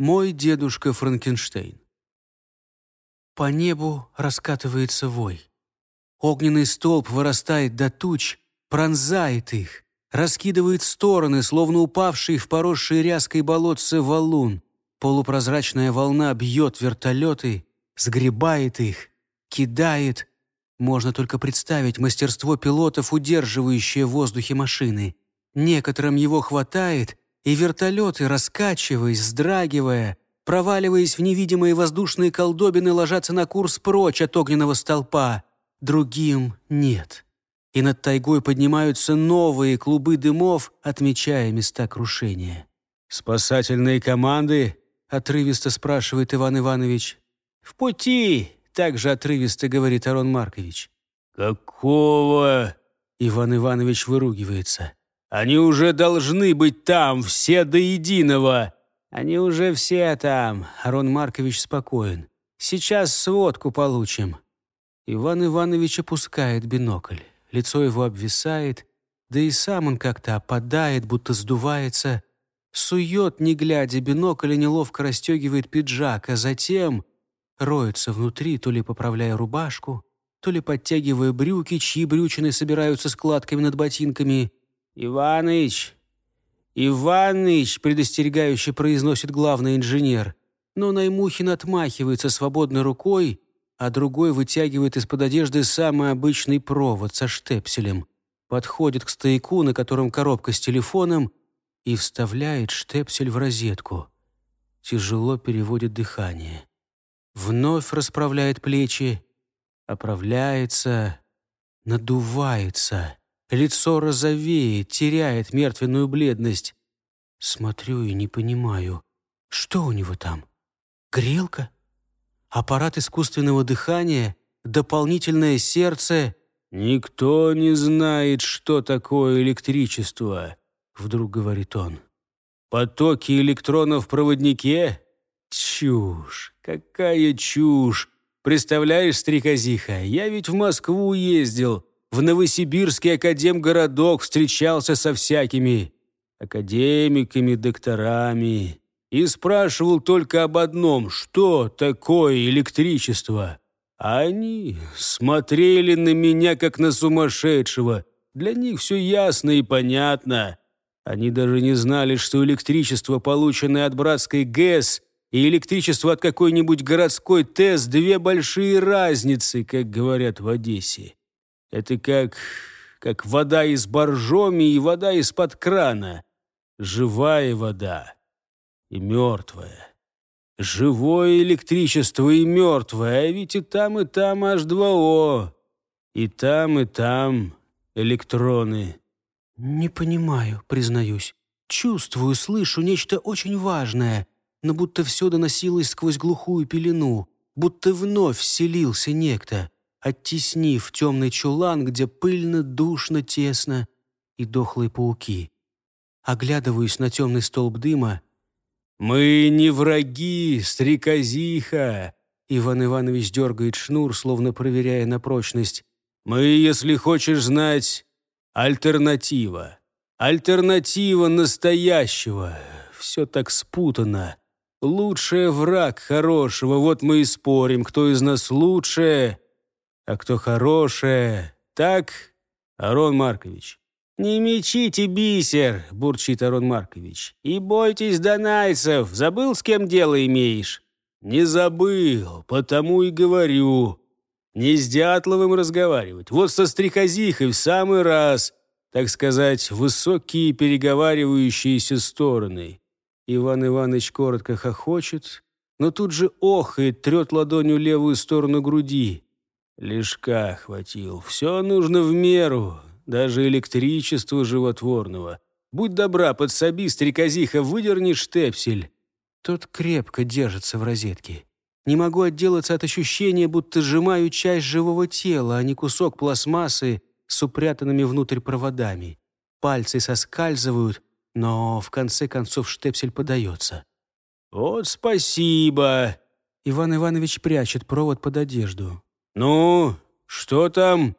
Мой дедушка Франкенштейн. По небу раскатывается вой. Огненный столб вырастает до туч, пронзает их, раскидывает стороны, словно упавший в поросшие ряской болотце валун. Полупрозрачная волна бьет вертолеты, сгребает их, кидает. Можно только представить мастерство пилотов, удерживающее в воздухе машины. Некоторым его хватает, и вертолеты, раскачиваясь, вздрагивая, проваливаясь в невидимые воздушные колдобины, ложатся на курс прочь от огненного столпа. Другим нет. И над тайгой поднимаются новые клубы дымов, отмечая места крушения. «Спасательные команды?» — отрывисто спрашивает Иван Иванович. «В пути!» — также отрывисто говорит Арон Маркович. «Какого?» — Иван Иванович выругивается. «Они уже должны быть там, все до единого!» «Они уже все там!» — Арон Маркович спокоен. «Сейчас сводку получим!» Иван Иванович опускает бинокль. Лицо его обвисает, да и сам он как-то опадает, будто сдувается. Сует, не глядя, бинокль и неловко расстегивает пиджак, а затем роется внутри, то ли поправляя рубашку, то ли подтягивая брюки, чьи брючины собираются складками над ботинками. «Иваныч! Иваныч!» — предостерегающе произносит главный инженер. Но Наймухин отмахивается свободной рукой, а другой вытягивает из-под одежды самый обычный провод со штепселем, подходит к стояку, на котором коробка с телефоном, и вставляет штепсель в розетку. Тяжело переводит дыхание. Вновь расправляет плечи, оправляется, надувается. Лицо розовеет, теряет мертвенную бледность. Смотрю и не понимаю, что у него там? Грелка? Аппарат искусственного дыхания? Дополнительное сердце? «Никто не знает, что такое электричество», — вдруг говорит он. «Потоки электронов в проводнике? Чушь! Какая чушь! Представляешь, стрекозиха, я ведь в Москву ездил, в Новосибирский академгородок встречался со всякими академиками, докторами и спрашивал только об одном, что такое электричество. Они смотрели на меня, как на сумасшедшего. Для них все ясно и понятно. Они даже не знали, что электричество, полученное от братской ГЭС, и электричество от какой-нибудь городской ТЭС – две большие разницы, как говорят в Одессе. Это как, как вода из боржоми и вода из-под крана. Живая вода и мертвая. Живое электричество и мертвое, а ведь и там, и там H2O. И там, и там электроны. «Не понимаю, признаюсь. Чувствую, слышу нечто очень важное, но будто все доносилось сквозь глухую пелену, будто вновь вселился некто, оттеснив темный чулан, где пыльно, душно, тесно и дохлые пауки. Оглядываюсь на темный столб дыма. «Мы не враги, стрекозиха!» Иван Иванович дергает шнур, словно проверяя на прочность. «Мы, если хочешь знать, альтернатива. Альтернатива настоящего. Все так спутано. Лучший враг хорошего. Вот мы и спорим, кто из нас лучше, а кто хорошее. Так, Арон Маркович?» «Не мечите бисер!» – бурчит Арон Маркович. «И бойтесь донайцев! Забыл, с кем дело имеешь?» «Не забыл, потому и говорю. Не с Дятловым разговаривать. Вот со стрекозихой в самый раз, так сказать, высокие переговаривающиеся стороны. Иван Иванович коротко хохочет, но тут же охает, трет ладонью левую сторону груди. Лишка хватил. Все нужно в меру, даже электричество животворного. Будь добра, подсоби, стрекозиха, выдерни штепсель. Тот крепко держится в розетке. Не могу отделаться от ощущения, будто сжимаю часть живого тела, а не кусок пластмассы с упрятанными внутрь проводами. Пальцы соскальзывают, но в конце концов штепсель подается. «Вот спасибо!» Иван Иванович прячет провод под одежду. «Ну, что там?»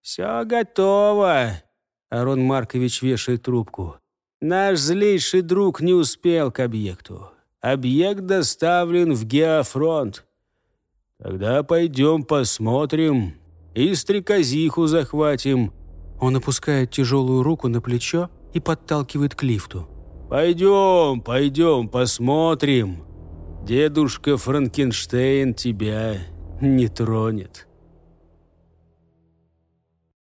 «Все готово!» Арон Маркович вешает трубку. «Наш злейший друг не успел к объекту. Объект доставлен в геофронт. Тогда пойдем посмотрим и стрекозиху захватим». Он опускает тяжелую руку на плечо и подталкивает к лифту. «Пойдем, пойдем, посмотрим. Дедушка Франкенштейн тебя не тронет».